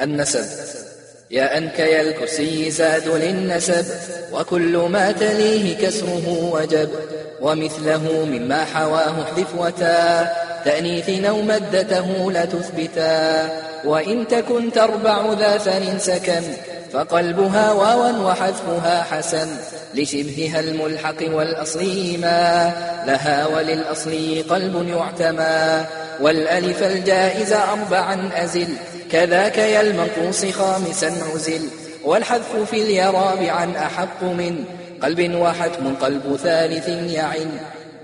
النسب. يا أنك يا الكرسي زاد للنسب وكل ما تليه كسره وجب. ومثله مما حواه احذف وتا تأنيث أو مدته لا تثبتا. وإن تكن تربع ذا ثن سكن فقلبها واوا وحذفها حسن. لشبهها الملحق والأصلي ما لها وللأصلي قلب يعتمى. والألف الجائز أربعا أزل. كذاك يا المنقوص خامسا عزل. والحذف في اليرابع أحق من. قلب وحتم قلب ثالث يعن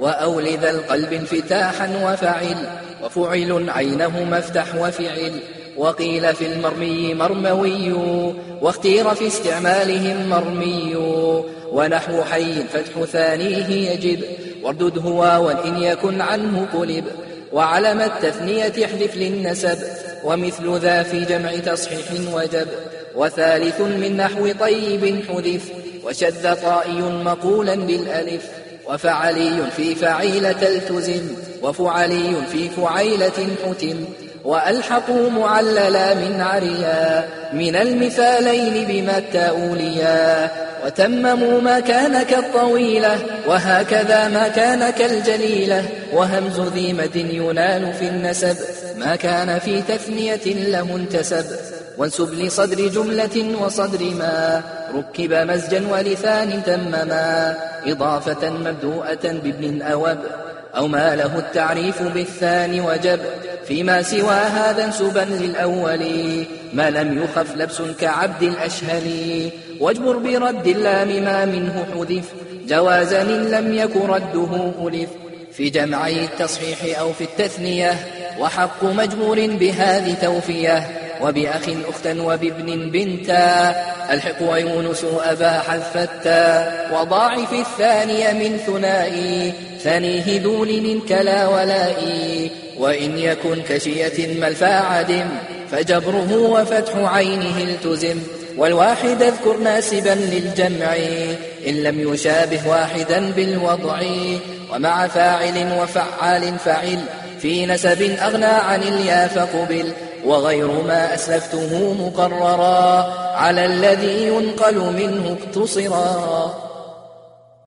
وأول ذا القلب انفتاحا وفعل. وفعل عينه مفتح وفعل. وقيل في المرمي مرموي. واختير في استعمالهم مرمي. ونحو حي فتح ثانية يجب. واردد هو وإن يكن عنه قلب. وعلم التثنية احذف للنسب ومثل ذا في جمع تصحيح وجب وثالث من نحو طيب حذف وشذ طائي مقولا بالألف وفعلي في فعيلة التزم وفعلي في فعيلة حتم. وألحقوا معللا من عريا من المثالين بما التأوليا وتمموا ما كان كالطويلة وهكذا ما كان كالجليلة وهمز ذي مد ينال في النسب ما كان في تثنية له انتسب وانسب لصدر جملة وصدر ما ركب مزجا ولثان تمما إضافة مبدوءة بابن أوب أو ما له التعريف بالثاني وجب. فيما سوى هذا انسبا للأول ما لم يخف لبس كعبد الأشهل. واجبر برد اللام ما منه حذف جوازا إن لم يك رده ألف. في جمعي التصحيح أو في التثنية وحق مجبور بهذه توفية. وبأخ أختا وبابن بنتا. ألحق ويونس أبا حذفتا وضاعف الثانية من ثنائي. ثنيه ذو من كلا ولائي. وإن يكن كشية ما الفاعدم فجبره وفتح عينه التزم. والواحد أذكر ناسبا للجمع. إن لم يشابه واحدا بالوضع. ومع فاعل وفعال فعل. في نسب أغنى عن اليا فقبل وغير ما أسلفته مقررا على الذي ينقل منه اقتصرا.